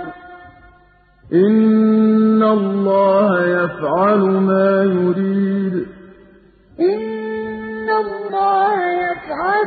ۚ. إِنَّ اللَّهَ يَفْعَلُ مَا يُرِيدُ إِنَّ اللَّهَ يَفْعَلُ